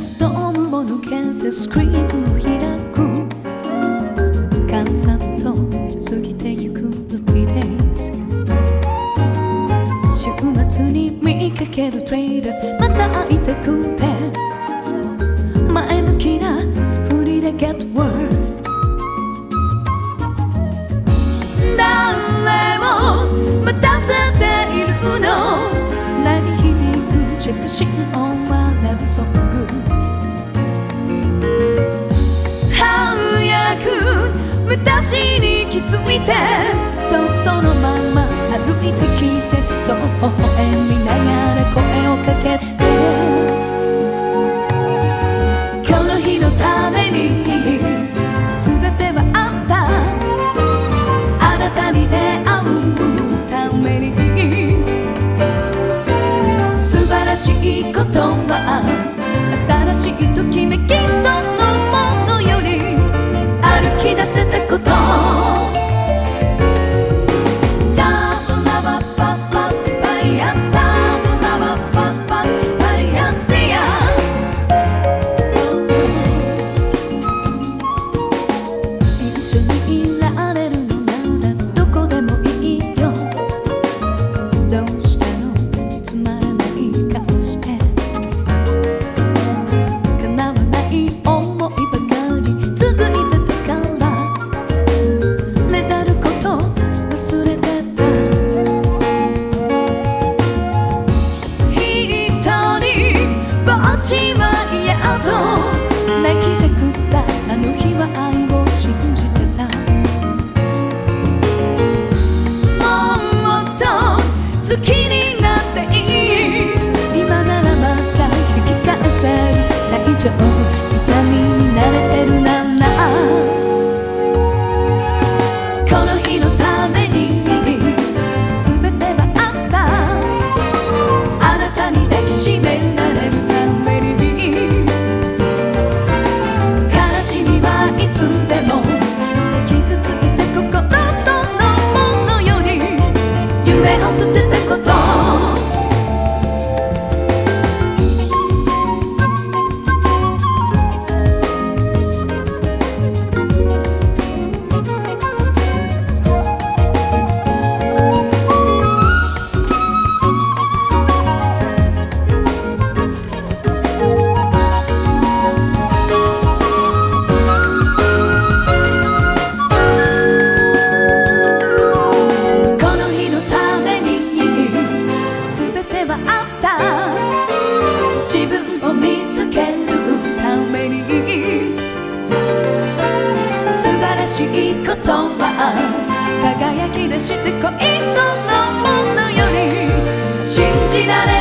ストームを抜けてスクリーンるトレまた会いたくて。前向きなふりで Get word 誰を待たせているの。鳴り響くチェックシンオンはラブソに気づいて。そそのまま歩いてきて。そう微笑みながら好き輝き出して恋そのものより信じられ